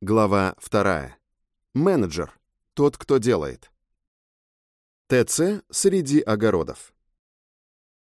Глава 2. Менеджер. Тот, кто делает. ТЦ среди огородов.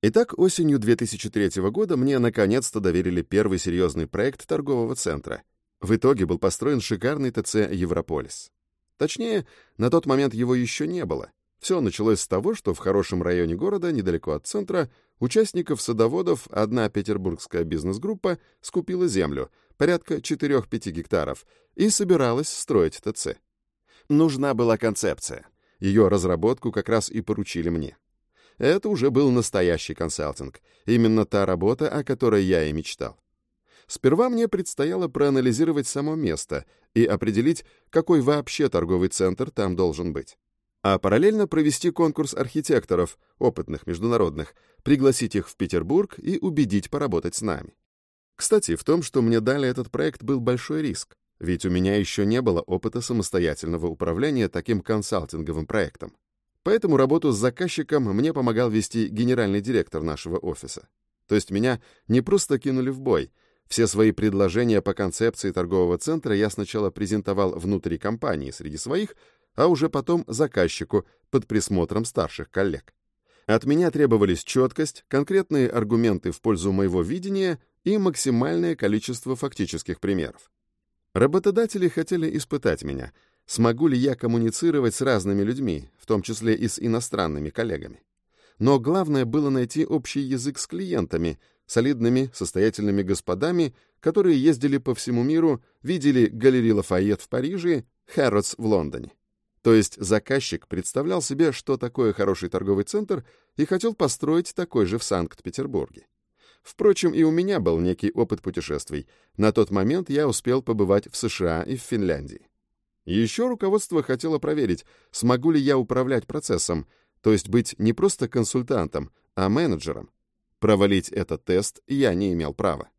Итак, осенью 2003 года мне наконец-то доверили первый серьезный проект торгового центра. В итоге был построен шикарный ТЦ «Европолис». Точнее, на тот момент его еще не было. Все началось с того, что в хорошем районе города, недалеко от центра, участников садоводов одна петербургская бизнес-группа скупила землю, порядка 4-5 гектаров, и собиралась строить ТЦ. Нужна была концепция. Ее разработку как раз и поручили мне. Это уже был настоящий консалтинг, именно та работа, о которой я и мечтал. Сперва мне предстояло проанализировать само место и определить, какой вообще торговый центр там должен быть. А параллельно провести конкурс архитекторов, опытных международных, пригласить их в Петербург и убедить поработать с нами. Кстати, в том, что мне дали этот проект, был большой риск, ведь у меня еще не было опыта самостоятельного управления таким консалтинговым проектом. Поэтому работу с заказчиком мне помогал вести генеральный директор нашего офиса. То есть меня не просто кинули в бой. Все свои предложения по концепции торгового центра я сначала презентовал внутри компании среди своих, а уже потом заказчику под присмотром старших коллег. От меня требовались четкость, конкретные аргументы в пользу моего видения и максимальное количество фактических примеров. Работодатели хотели испытать меня, смогу ли я коммуницировать с разными людьми, в том числе и с иностранными коллегами. Но главное было найти общий язык с клиентами, солидными, состоятельными господами, которые ездили по всему миру, видели галереи Лафайет в Париже, Хэрротс в Лондоне. То есть заказчик представлял себе, что такое хороший торговый центр, и хотел построить такой же в Санкт-Петербурге. Впрочем, и у меня был некий опыт путешествий. На тот момент я успел побывать в США и в Финляндии. Еще руководство хотело проверить, смогу ли я управлять процессом, то есть быть не просто консультантом, а менеджером. Провалить этот тест я не имел права.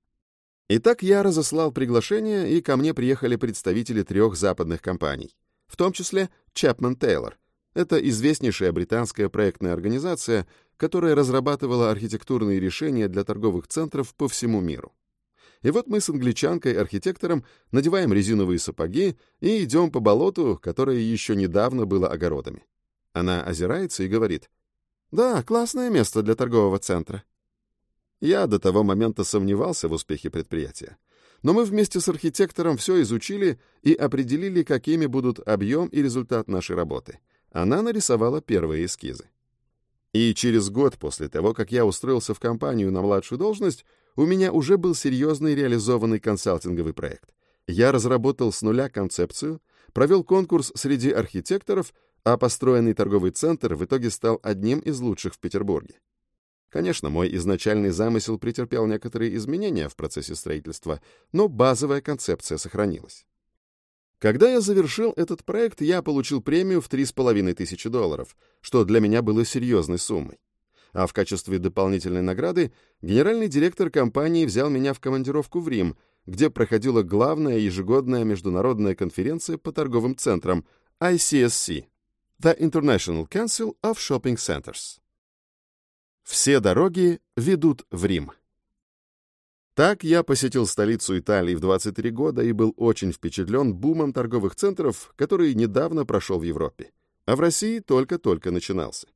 Итак, я разослал приглашение, и ко мне приехали представители трех западных компаний, в том числе Chapman Taylor. Это известнейшая британская проектная организация, которая разрабатывала архитектурные решения для торговых центров по всему миру. И вот мы с англичанкой-архитектором надеваем резиновые сапоги и идем по болоту, которое еще недавно было огородами. Она озирается и говорит, «Да, классное место для торгового центра». Я до того момента сомневался в успехе предприятия. Но мы вместе с архитектором все изучили и определили, какими будут объем и результат нашей работы. Она нарисовала первые эскизы. И через год после того, как я устроился в компанию на младшую должность, у меня уже был серьезный реализованный консалтинговый проект. Я разработал с нуля концепцию, провел конкурс среди архитекторов, а построенный торговый центр в итоге стал одним из лучших в Петербурге. Конечно, мой изначальный замысел претерпел некоторые изменения в процессе строительства, но базовая концепция сохранилась. Когда я завершил этот проект, я получил премию в 3,5 тысячи долларов, что для меня было серьезной суммой. А в качестве дополнительной награды генеральный директор компании взял меня в командировку в Рим, где проходила главная ежегодная международная конференция по торговым центрам ICSC – The International Council of Shopping Centers. Все дороги ведут в Рим. Так я посетил столицу Италии в 23 года и был очень впечатлен бумом торговых центров, который недавно прошел в Европе, а в России только-только начинался.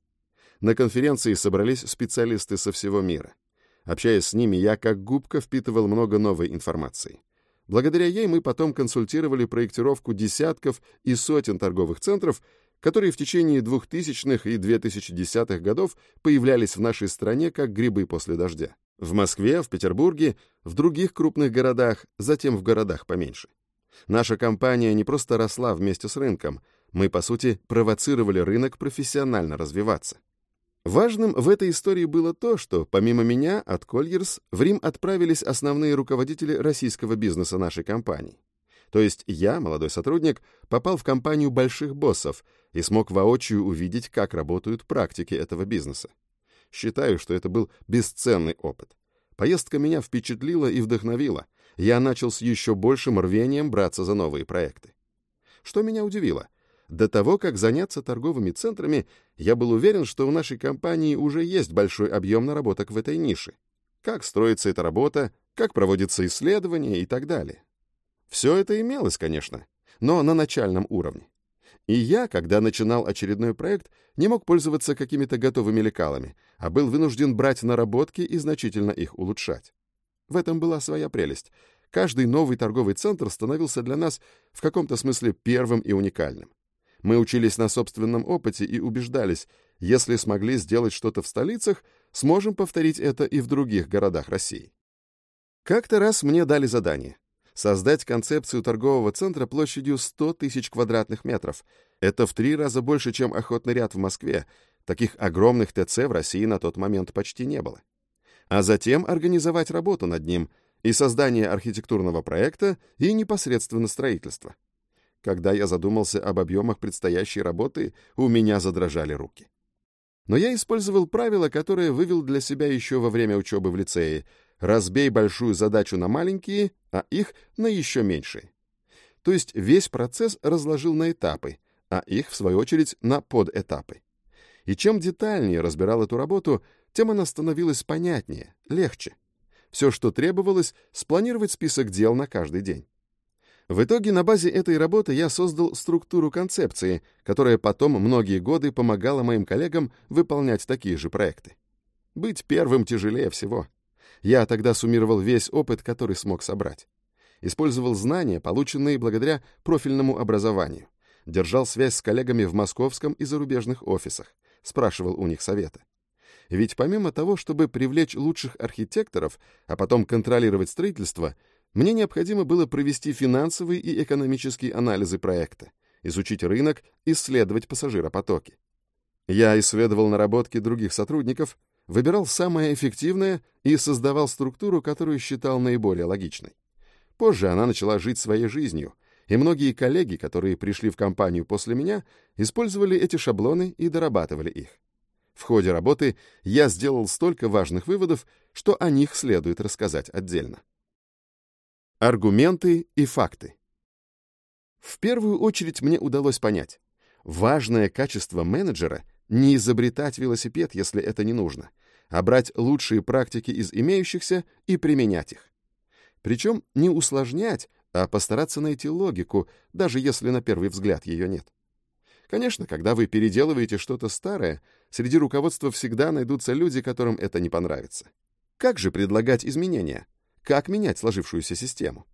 На конференции собрались специалисты со всего мира. Общаясь с ними, я как губка впитывал много новой информации. Благодаря ей мы потом консультировали проектировку десятков и сотен торговых центров, которые в течение 2000-х и 2010-х годов появлялись в нашей стране как грибы после дождя. В Москве, в Петербурге, в других крупных городах, затем в городах поменьше. Наша компания не просто росла вместе с рынком, мы, по сути, провоцировали рынок профессионально развиваться. Важным в этой истории было то, что, помимо меня, от Кольерс, в Рим отправились основные руководители российского бизнеса нашей компании. То есть я, молодой сотрудник, попал в компанию больших боссов и смог воочию увидеть, как работают практики этого бизнеса. Считаю, что это был бесценный опыт. Поездка меня впечатлила и вдохновила. Я начал с еще большим рвением браться за новые проекты. Что меня удивило? До того, как заняться торговыми центрами, я был уверен, что у нашей компании уже есть большой объем наработок в этой нише. Как строится эта работа, как проводится исследование и так далее. Все это имелось, конечно, но на начальном уровне. И я, когда начинал очередной проект, не мог пользоваться какими-то готовыми лекалами, а был вынужден брать наработки и значительно их улучшать. В этом была своя прелесть. Каждый новый торговый центр становился для нас в каком-то смысле первым и уникальным. Мы учились на собственном опыте и убеждались, если смогли сделать что-то в столицах, сможем повторить это и в других городах России. Как-то раз мне дали задание создать концепцию торгового центра площадью 100 тысяч квадратных метров. Это в три раза больше, чем охотный ряд в Москве. Таких огромных ТЦ в России на тот момент почти не было. А затем организовать работу над ним и создание архитектурного проекта и непосредственно строительство. Когда я задумался об объемах предстоящей работы, у меня задрожали руки. Но я использовал правило, которое вывел для себя еще во время учебы в лицее — разбей большую задачу на маленькие, а их на еще меньшие. То есть весь процесс разложил на этапы, а их, в свою очередь, на подэтапы. И чем детальнее разбирал эту работу, тем она становилась понятнее, легче. Все, что требовалось, спланировать список дел на каждый день. В итоге на базе этой работы я создал структуру концепции, которая потом многие годы помогала моим коллегам выполнять такие же проекты. Быть первым тяжелее всего. Я тогда суммировал весь опыт, который смог собрать. Использовал знания, полученные благодаря профильному образованию. Держал связь с коллегами в московском и зарубежных офисах. Спрашивал у них совета. Ведь помимо того, чтобы привлечь лучших архитекторов, а потом контролировать строительство, мне необходимо было провести финансовые и экономические анализы проекта, изучить рынок, исследовать пассажиропотоки. Я исследовал наработки других сотрудников, выбирал самое эффективное и создавал структуру, которую считал наиболее логичной. Позже она начала жить своей жизнью, и многие коллеги, которые пришли в компанию после меня, использовали эти шаблоны и дорабатывали их. В ходе работы я сделал столько важных выводов, что о них следует рассказать отдельно. Аргументы и факты. В первую очередь мне удалось понять, важное качество менеджера не изобретать велосипед, если это не нужно, а брать лучшие практики из имеющихся и применять их. Причем не усложнять, а постараться найти логику, даже если на первый взгляд ее нет. Конечно, когда вы переделываете что-то старое, среди руководства всегда найдутся люди, которым это не понравится. Как же предлагать изменения? Как менять сложившуюся систему?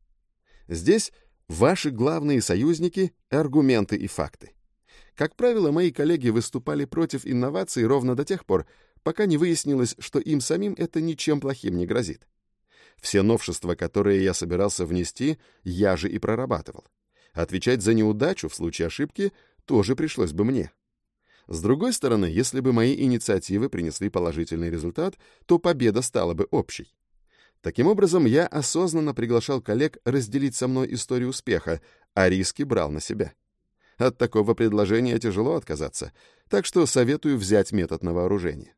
Здесь ваши главные союзники — аргументы и факты. Как правило, мои коллеги выступали против инноваций ровно до тех пор, пока не выяснилось, что им самим это ничем плохим не грозит. Все новшества, которые я собирался внести, я же и прорабатывал. Отвечать за неудачу в случае ошибки тоже пришлось бы мне. С другой стороны, если бы мои инициативы принесли положительный результат, то победа стала бы общей. Таким образом, я осознанно приглашал коллег разделить со мной историю успеха, а риски брал на себя. От такого предложения тяжело отказаться, так что советую взять метод на вооружение.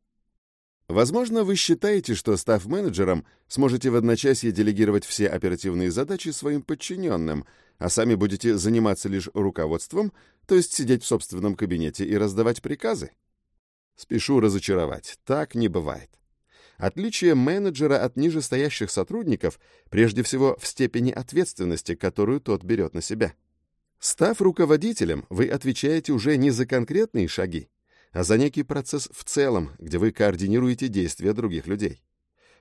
Возможно, вы считаете, что, став менеджером, сможете в одночасье делегировать все оперативные задачи своим подчиненным, а сами будете заниматься лишь руководством, то есть сидеть в собственном кабинете и раздавать приказы? Спешу разочаровать, так не бывает. Отличие менеджера от нижестоящих сотрудников прежде всего в степени ответственности, которую тот берет на себя. Став руководителем, вы отвечаете уже не за конкретные шаги, а за некий процесс в целом, где вы координируете действия других людей.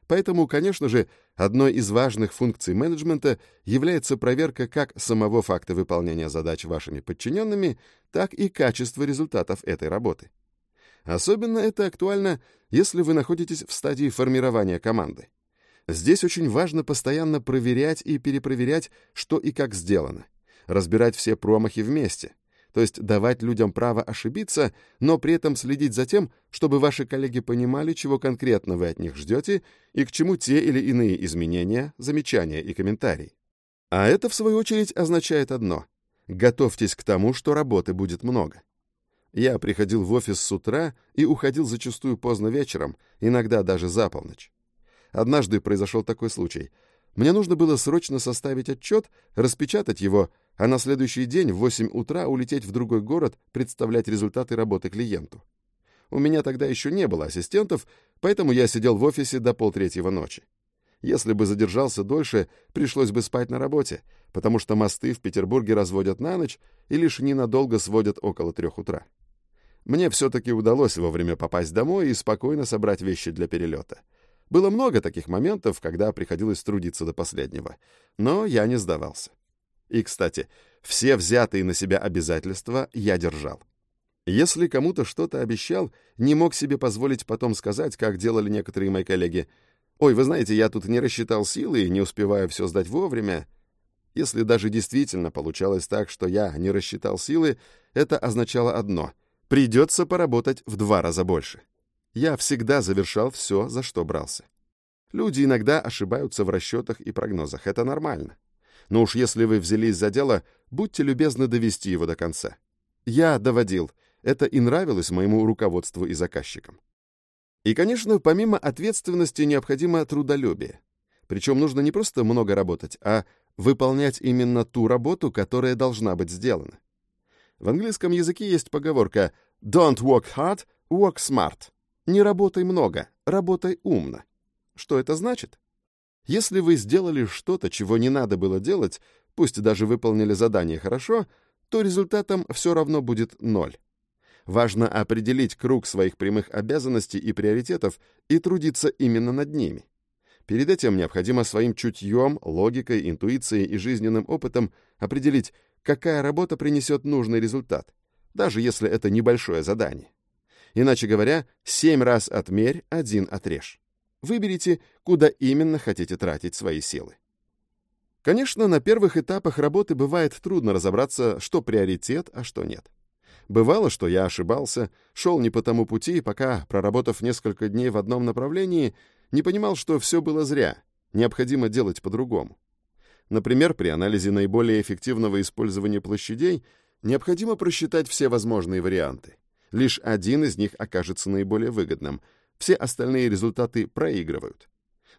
Поэтому, конечно же, одной из важных функций менеджмента является проверка как самого факта выполнения задач вашими подчиненными, так и качества результатов этой работы. Особенно это актуально, если вы находитесь в стадии формирования команды. Здесь очень важно постоянно проверять и перепроверять, что и как сделано – разбирать все промахи вместе, то есть давать людям право ошибиться, но при этом следить за тем, чтобы ваши коллеги понимали, чего конкретно вы от них ждете и к чему те или иные изменения, замечания и комментарии. А это, в свою очередь, означает одно — готовьтесь к тому, что работы будет много. Я приходил в офис с утра и уходил зачастую поздно вечером, иногда даже за полночь. Однажды произошел такой случай. Мне нужно было срочно составить отчет, распечатать его, а на следующий день в 8 утра улететь в другой город представлять результаты работы клиенту. У меня тогда еще не было ассистентов, поэтому я сидел в офисе до полтретьего ночи. Если бы задержался дольше, пришлось бы спать на работе, потому что мосты в Петербурге разводят на ночь и лишь ненадолго сводят около трех утра. Мне все-таки удалось вовремя попасть домой и спокойно собрать вещи для перелета. Было много таких моментов, когда приходилось трудиться до последнего, но я не сдавался. И, кстати, все взятые на себя обязательства я держал. Если кому-то что-то обещал, не мог себе позволить потом сказать, как делали некоторые мои коллеги. «Ой, вы знаете, я тут не рассчитал силы и не успеваю все сдать вовремя». Если даже действительно получалось так, что я не рассчитал силы, это означало одно — придется поработать в два раза больше. Я всегда завершал все, за что брался. Люди иногда ошибаются в расчетах и прогнозах, это нормально. Но уж если вы взялись за дело, будьте любезны довести его до конца. Я доводил — это и нравилось моему руководству и заказчикам. И, конечно, помимо ответственности необходимо трудолюбие. Причем нужно не просто много работать, а выполнять именно ту работу, которая должна быть сделана. В английском языке есть поговорка «Don't work hard, work smart». Не работай много, работай умно. Что это значит? Если вы сделали что-то, чего не надо было делать, пусть даже выполнили задание хорошо, то результатом все равно будет ноль. Важно определить круг своих прямых обязанностей и приоритетов и трудиться именно над ними. Перед этим необходимо своим чутьем, логикой, интуицией и жизненным опытом определить, какая работа принесет нужный результат, даже если это небольшое задание. Иначе говоря, семь раз отмерь, один отрежь. Выберите, куда именно хотите тратить свои силы. Конечно, на первых этапах работы бывает трудно разобраться, что приоритет, а что нет. Бывало, что я ошибался, шел не по тому пути, пока, проработав несколько дней в одном направлении, не понимал, что все было зря, необходимо делать по-другому. Например, при анализе наиболее эффективного использования площадей необходимо просчитать все возможные варианты. Лишь один из них окажется наиболее выгодным, все остальные результаты проигрывают.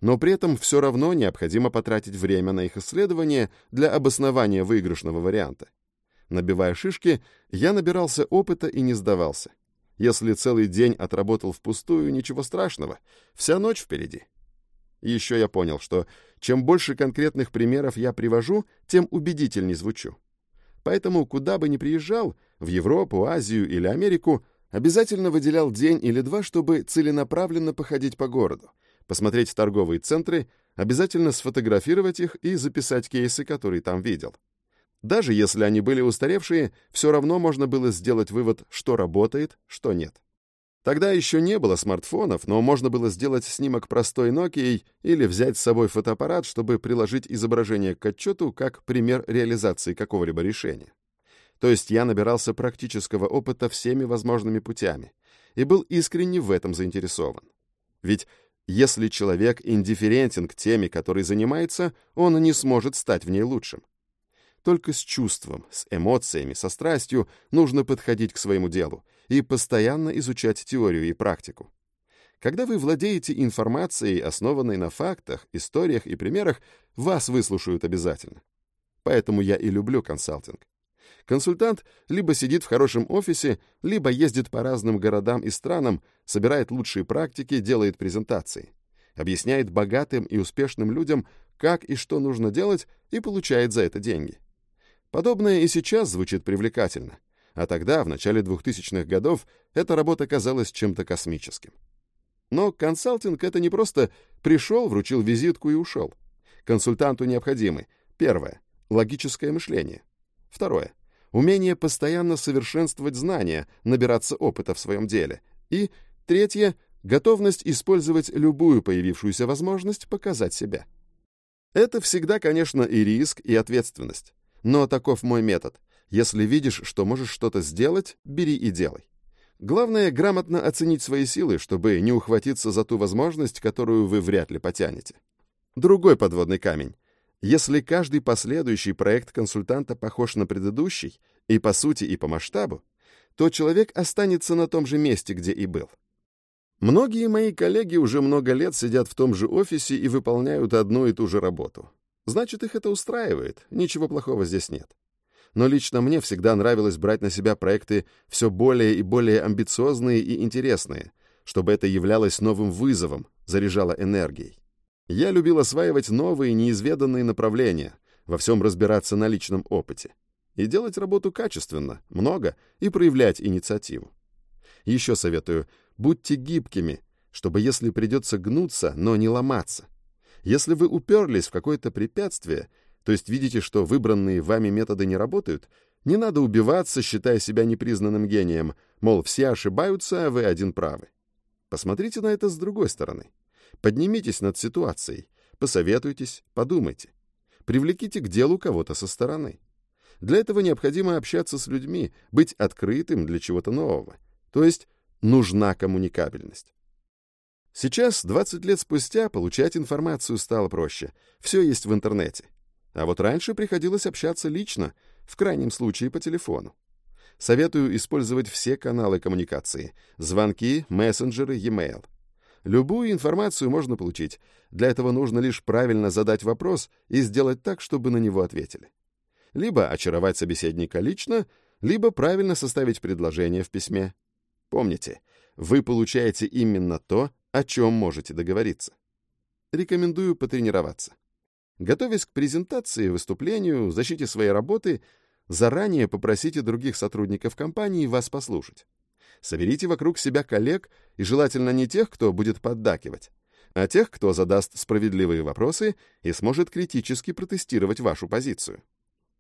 Но при этом все равно необходимо потратить время на их исследование для обоснования выигрышного варианта. Набивая шишки, я набирался опыта и не сдавался. Если целый день отработал впустую, ничего страшного, вся ночь впереди. еще я понял, что чем больше конкретных примеров я привожу, тем убедительней звучу. Поэтому, куда бы ни приезжал, в Европу, Азию или Америку, обязательно выделял день или два, чтобы целенаправленно походить по городу, посмотреть торговые центры, обязательно сфотографировать их и записать кейсы, которые там видел. Даже если они были устаревшие, все равно можно было сделать вывод, что работает, что нет. Тогда еще не было смартфонов, но можно было сделать снимок простой Nokia или взять с собой фотоаппарат, чтобы приложить изображение к отчету как пример реализации какого-либо решения. То есть я набирался практического опыта всеми возможными путями и был искренне в этом заинтересован. Ведь если человек индифферентен к теме, которой занимается, он не сможет стать в ней лучшим. Только с чувством, с эмоциями, со страстью нужно подходить к своему делу и постоянно изучать теорию и практику. Когда вы владеете информацией, основанной на фактах, историях и примерах, вас выслушают обязательно. Поэтому я и люблю консалтинг. Консультант либо сидит в хорошем офисе, либо ездит по разным городам и странам, собирает лучшие практики, делает презентации. Объясняет богатым и успешным людям, как и что нужно делать, и получает за это деньги. Подобное и сейчас звучит привлекательно, а тогда, в начале 2000-х годов, эта работа казалась чем-то космическим. Но консалтинг — это не просто пришел, вручил визитку и ушел. Консультанту необходимы, первое — логическое мышление, второе — умение постоянно совершенствовать знания, набираться опыта в своем деле, и, третье — готовность использовать любую появившуюся возможность показать себя. Это всегда, конечно, и риск, и ответственность. Но таков мой метод. Если видишь, что можешь что-то сделать, бери и делай. Главное — грамотно оценить свои силы, чтобы не ухватиться за ту возможность, которую вы вряд ли потянете. Другой подводный камень. Если каждый последующий проект консультанта похож на предыдущий, и по сути, и по масштабу, то человек останется на том же месте, где и был. Многие мои коллеги уже много лет сидят в том же офисе и выполняют одну и ту же работу. Значит, их это устраивает, ничего плохого здесь нет. Но лично мне всегда нравилось брать на себя проекты все более и более амбициозные и интересные, чтобы это являлось новым вызовом, заряжало энергией. Я любил осваивать новые, неизведанные направления, во всем разбираться на личном опыте. И делать работу качественно, много, и проявлять инициативу. Еще советую, будьте гибкими, чтобы если придется гнуться, но не ломаться. Если вы уперлись в какое-то препятствие, то есть видите, что выбранные вами методы не работают, не надо убиваться, считая себя непризнанным гением, мол, все ошибаются, а вы один правы. Посмотрите на это с другой стороны. Поднимитесь над ситуацией, посоветуйтесь, подумайте. Привлеките к делу кого-то со стороны. Для этого необходимо общаться с людьми, быть открытым для чего-то нового. То есть нужна коммуникабельность. Сейчас, 20 лет спустя, получать информацию стало проще. Все есть в интернете. А вот раньше приходилось общаться лично, в крайнем случае по телефону. Советую использовать все каналы коммуникации – звонки, мессенджеры, e-mail. Любую информацию можно получить. Для этого нужно лишь правильно задать вопрос и сделать так, чтобы на него ответили. Либо очаровать собеседника лично, либо правильно составить предложение в письме. Помните, вы получаете именно то, о чем можете договориться. Рекомендую потренироваться. Готовясь к презентации, выступлению, защите своей работы, заранее попросите других сотрудников компании вас послушать. Соберите вокруг себя коллег, и желательно не тех, кто будет поддакивать, а тех, кто задаст справедливые вопросы и сможет критически протестировать вашу позицию.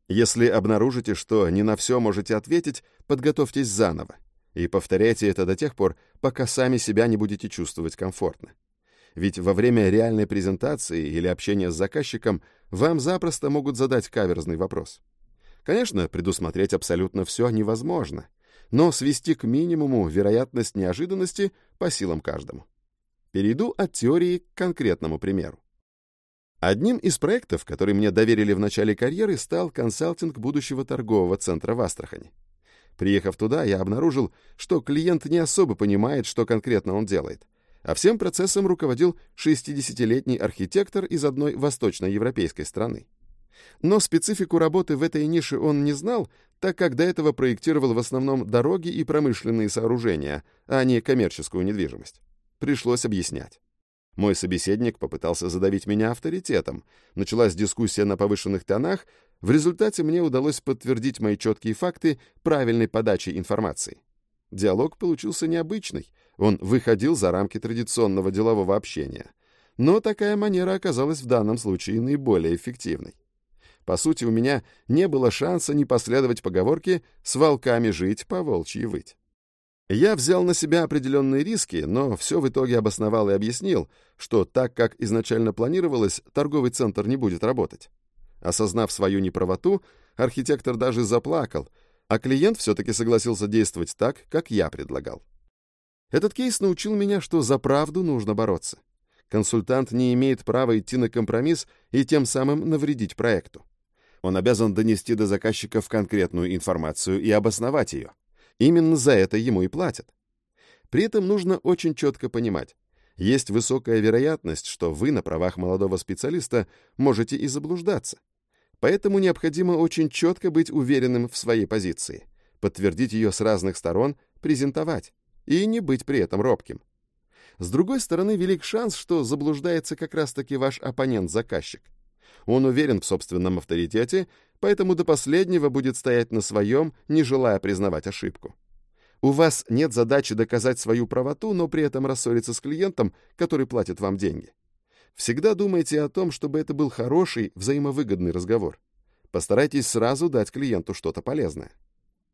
Если обнаружите, что не на все можете ответить, подготовьтесь заново и повторяйте это до тех пор, пока сами себя не будете чувствовать комфортно. Ведь во время реальной презентации или общения с заказчиком вам запросто могут задать каверзный вопрос. Конечно, предусмотреть абсолютно все невозможно, но свести к минимуму вероятность неожиданности по силам каждому. Перейду от теории к конкретному примеру. Одним из проектов, который мне доверили в начале карьеры, стал консалтинг будущего торгового центра в Астрахани. Приехав туда, я обнаружил, что клиент не особо понимает, что конкретно он делает. А всем процессом руководил 60-летний архитектор из одной восточноевропейской страны. Но специфику работы в этой нише он не знал, так как до этого проектировал в основном дороги и промышленные сооружения, а не коммерческую недвижимость. Пришлось объяснять. Мой собеседник попытался задавить меня авторитетом. Началась дискуссия на повышенных тонах, в результате мне удалось подтвердить мои четкие факты правильной подачей информации. Диалог получился необычный, он выходил за рамки традиционного делового общения. Но такая манера оказалась в данном случае наиболее эффективной. По сути, у меня не было шанса не последовать поговорке «с волками жить, по волчьи выть». Я взял на себя определенные риски, но все в итоге обосновал и объяснил, что так, как изначально планировалось, торговый центр не будет работать. Осознав свою неправоту, архитектор даже заплакал, а клиент все-таки согласился действовать так, как я предлагал. Этот кейс научил меня, что за правду нужно бороться. Консультант не имеет права идти на компромисс и тем самым навредить проекту. Он обязан донести до заказчиков конкретную информацию и обосновать ее. Именно за это ему и платят. При этом нужно очень четко понимать, есть высокая вероятность, что вы на правах молодого специалиста можете и заблуждаться. Поэтому необходимо очень четко быть уверенным в своей позиции, подтвердить ее с разных сторон, презентовать и не быть при этом робким. С другой стороны, велик шанс, что заблуждается как раз-таки ваш оппонент-заказчик. Он уверен в собственном авторитете, поэтому до последнего будет стоять на своем, не желая признавать ошибку. У вас нет задачи доказать свою правоту, но при этом рассориться с клиентом, который платит вам деньги. Всегда думайте о том, чтобы это был хороший, взаимовыгодный разговор. Постарайтесь сразу дать клиенту что-то полезное.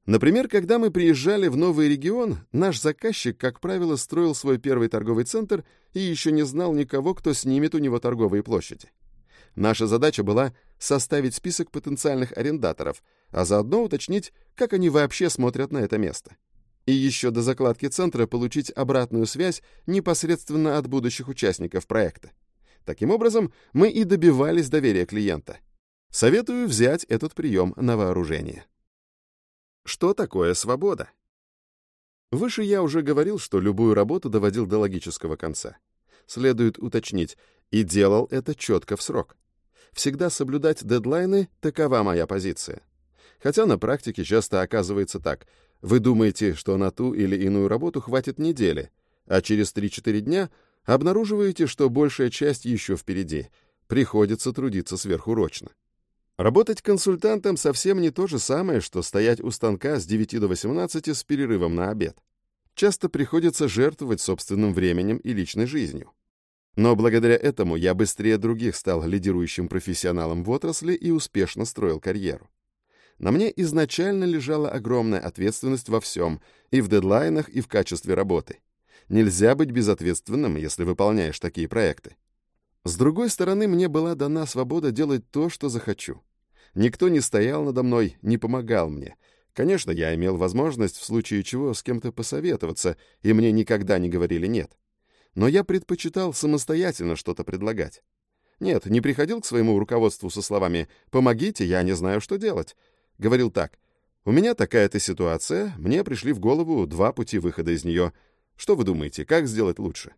Например, когда мы приезжали в новый регион, наш заказчик, как правило, строил свой первый торговый центр и еще не знал никого, кто снимет у него торговые площади. Наша задача была составить список потенциальных арендаторов, а заодно уточнить, как они вообще смотрят на это место. И еще до закладки центра получить обратную связь непосредственно от будущих участников проекта. Таким образом, мы и добивались доверия клиента. Советую взять этот прием на вооружение. Что такое свобода? Выше я уже говорил, что любую работу доводил до логического конца. Следует уточнить, и делал это четко в срок. Всегда соблюдать дедлайны – такова моя позиция. Хотя на практике часто оказывается так. Вы думаете, что на ту или иную работу хватит недели, а через 3-4 дня обнаруживаете, что большая часть еще впереди. Приходится трудиться сверхурочно. Работать консультантом совсем не то же самое, что стоять у станка с 9 до 18 с перерывом на обед. Часто приходится жертвовать собственным временем и личной жизнью. Но благодаря этому я быстрее других стал лидирующим профессионалом в отрасли и успешно строил карьеру. На мне изначально лежала огромная ответственность во всем, и в дедлайнах, и в качестве работы. Нельзя быть безответственным, если выполняешь такие проекты. С другой стороны, мне была дана свобода делать то, что захочу. Никто не стоял надо мной, не помогал мне. Конечно, я имел возможность в случае чего с кем-то посоветоваться, и мне никогда не говорили «нет». Но я предпочитал самостоятельно что-то предлагать. Нет, не приходил к своему руководству со словами «помогите, я не знаю, что делать». Говорил так «У меня такая-то ситуация, мне пришли в голову два пути выхода из нее. Что вы думаете, как сделать лучше?»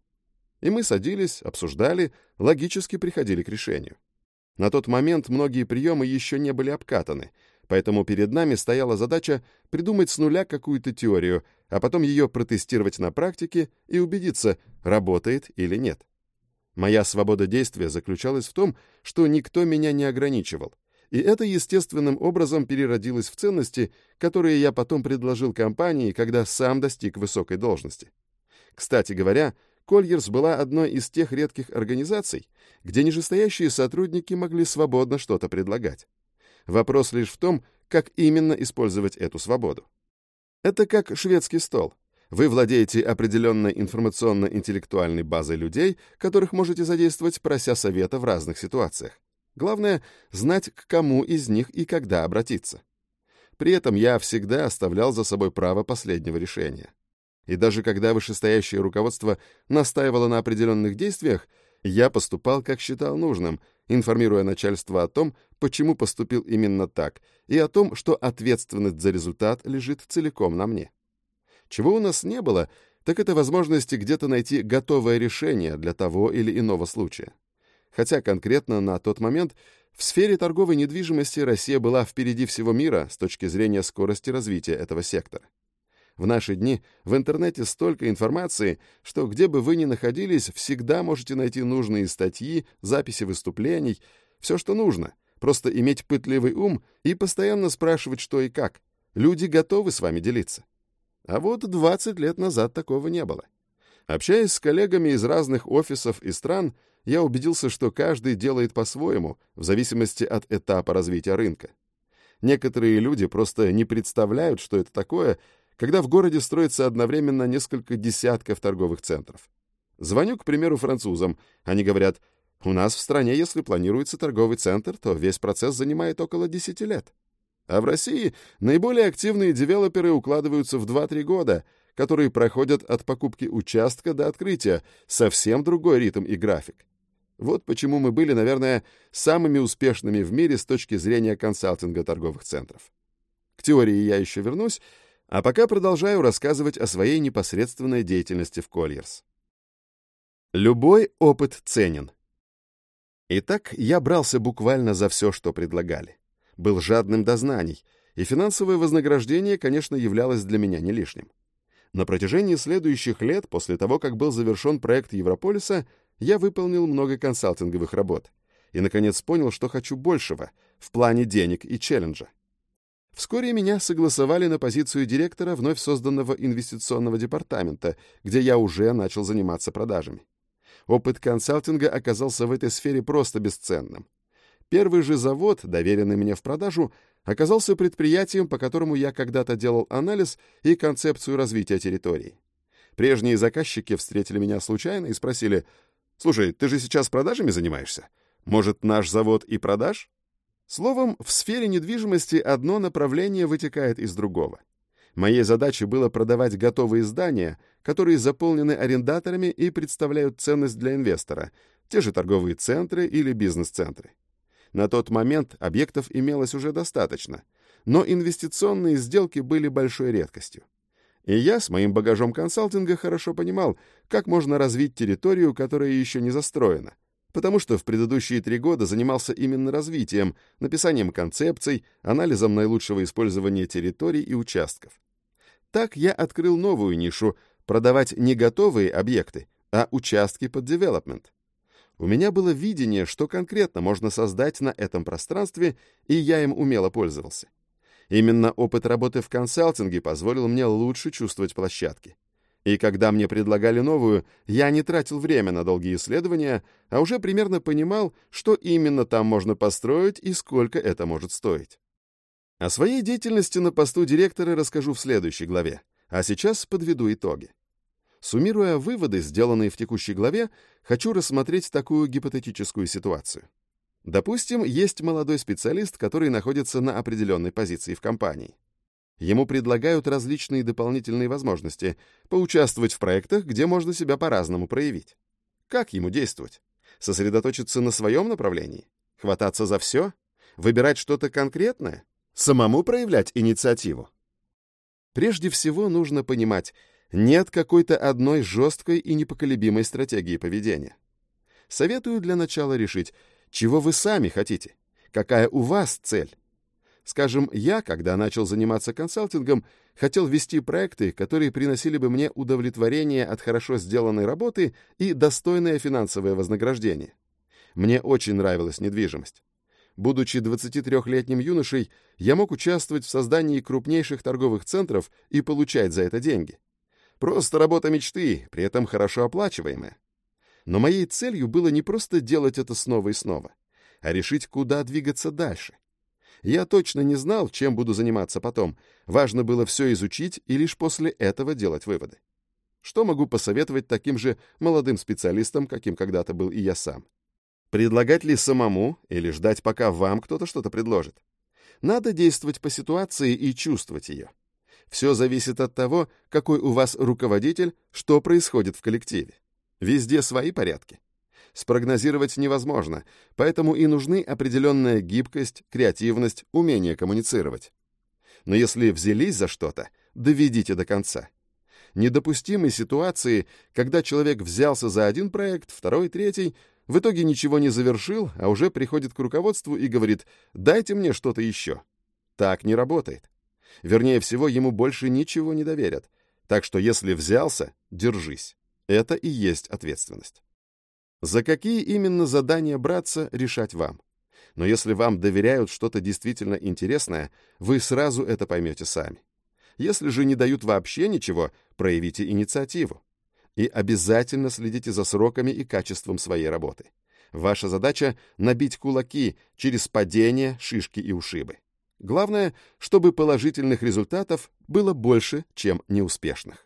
И мы садились, обсуждали, логически приходили к решению. На тот момент многие приемы еще не были обкатаны, поэтому перед нами стояла задача придумать с нуля какую-то теорию, а потом ее протестировать на практике и убедиться, работает или нет. Моя свобода действия заключалась в том, что никто меня не ограничивал, и это естественным образом переродилось в ценности, которые я потом предложил компании, когда сам достиг высокой должности. Кстати говоря, Кольерс была одной из тех редких организаций, где нижестоящие сотрудники могли свободно что-то предлагать. Вопрос лишь в том, как именно использовать эту свободу. Это как шведский стол. Вы владеете определенной информационно-интеллектуальной базой людей, которых можете задействовать, прося совета в разных ситуациях. Главное — знать, к кому из них и когда обратиться. При этом я всегда оставлял за собой право последнего решения. И даже когда вышестоящее руководство настаивало на определенных действиях, я поступал, как считал нужным, информируя начальство о том, почему поступил именно так, и о том, что ответственность за результат лежит целиком на мне. Чего у нас не было, так это возможности где-то найти готовое решение для того или иного случая. Хотя конкретно на тот момент в сфере торговой недвижимости Россия была впереди всего мира с точки зрения скорости развития этого сектора. В наши дни в интернете столько информации, что где бы вы ни находились, всегда можете найти нужные статьи, записи выступлений, все, что нужно. Просто иметь пытливый ум и постоянно спрашивать, что и как. Люди готовы с вами делиться. А вот 20 лет назад такого не было. Общаясь с коллегами из разных офисов и стран, я убедился, что каждый делает по-своему, в зависимости от этапа развития рынка. Некоторые люди просто не представляют, что это такое, когда в городе строится одновременно несколько десятков торговых центров. Звоню, к примеру, французам. Они говорят, у нас в стране, если планируется торговый центр, то весь процесс занимает около 10 лет. А в России наиболее активные девелоперы укладываются в 2-3 года, которые проходят от покупки участка до открытия, совсем другой ритм и график. Вот почему мы были, наверное, самыми успешными в мире с точки зрения консалтинга торговых центров. К теории я еще вернусь, а пока продолжаю рассказывать о своей непосредственной деятельности в Кольерс. Любой опыт ценен. Итак, я брался буквально за все, что предлагали. Был жадным до знаний, и финансовое вознаграждение, конечно, являлось для меня не лишним. На протяжении следующих лет, после того, как был завершен проект Европолиса, я выполнил много консалтинговых работ и, наконец, понял, что хочу большего в плане денег и челленджа. Вскоре меня согласовали на позицию директора вновь созданного инвестиционного департамента, где я уже начал заниматься продажами. Опыт консалтинга оказался в этой сфере просто бесценным. Первый же завод, доверенный мне в продажу, оказался предприятием, по которому я когда-то делал анализ и концепцию развития территории. Прежние заказчики встретили меня случайно и спросили, «Слушай, ты же сейчас продажами занимаешься? Может, наш завод и продаж?» Словом, в сфере недвижимости одно направление вытекает из другого. Моей задачей было продавать готовые здания, которые заполнены арендаторами и представляют ценность для инвестора, те же торговые центры или бизнес-центры. На тот момент объектов имелось уже достаточно, но инвестиционные сделки были большой редкостью. И я с моим багажом консалтинга хорошо понимал, как можно развить территорию, которая еще не застроена – потому что в предыдущие три года занимался именно развитием, написанием концепций, анализом наилучшего использования территорий и участков. Так я открыл новую нишу — продавать не готовые объекты, а участки под development. У меня было видение, что конкретно можно создать на этом пространстве, и я им умело пользовался. Именно опыт работы в консалтинге позволил мне лучше чувствовать площадки. И когда мне предлагали новую, я не тратил время на долгие исследования, а уже примерно понимал, что именно там можно построить и сколько это может стоить. О своей деятельности на посту директора расскажу в следующей главе, а сейчас подведу итоги. Суммируя выводы, сделанные в текущей главе, хочу рассмотреть такую гипотетическую ситуацию. Допустим, есть молодой специалист, который находится на определенной позиции в компании. Ему предлагают различные дополнительные возможности поучаствовать в проектах, где можно себя по-разному проявить. Как ему действовать? Сосредоточиться на своем направлении? Хвататься за все? Выбирать что-то конкретное? Самому проявлять инициативу? Прежде всего нужно понимать, нет какой-то одной жесткой и непоколебимой стратегии поведения. Советую для начала решить, чего вы сами хотите, какая у вас цель. Скажем, я, когда начал заниматься консалтингом, хотел вести проекты, которые приносили бы мне удовлетворение от хорошо сделанной работы и достойное финансовое вознаграждение. Мне очень нравилась недвижимость. Будучи 23-летним юношей, я мог участвовать в создании крупнейших торговых центров и получать за это деньги. Просто работа мечты, при этом хорошо оплачиваемая. Но моей целью было не просто делать это снова и снова, а решить, куда двигаться дальше. Я точно не знал, чем буду заниматься потом. Важно было все изучить и лишь после этого делать выводы. Что могу посоветовать таким же молодым специалистам, каким когда-то был и я сам? Предлагать ли самому или ждать, пока вам кто-то что-то предложит? Надо действовать по ситуации и чувствовать ее. Все зависит от того, какой у вас руководитель, что происходит в коллективе. Везде свои порядки. Спрогнозировать невозможно, поэтому и нужны определенная гибкость, креативность, умение коммуницировать. Но если взялись за что-то, доведите до конца. Недопустимы ситуации, когда человек взялся за один проект, второй, третий, в итоге ничего не завершил, а уже приходит к руководству и говорит «дайте мне что-то еще». Так не работает. Вернее всего, ему больше ничего не доверят. Так что если взялся, держись. Это и есть ответственность. За какие именно задания браться, решать вам. Но если вам доверяют что-то действительно интересное, вы сразу это поймете сами. Если же не дают вообще ничего, проявите инициативу. И обязательно следите за сроками и качеством своей работы. Ваша задача — набить кулаки через падение, шишки и ушибы. Главное, чтобы положительных результатов было больше, чем неуспешных.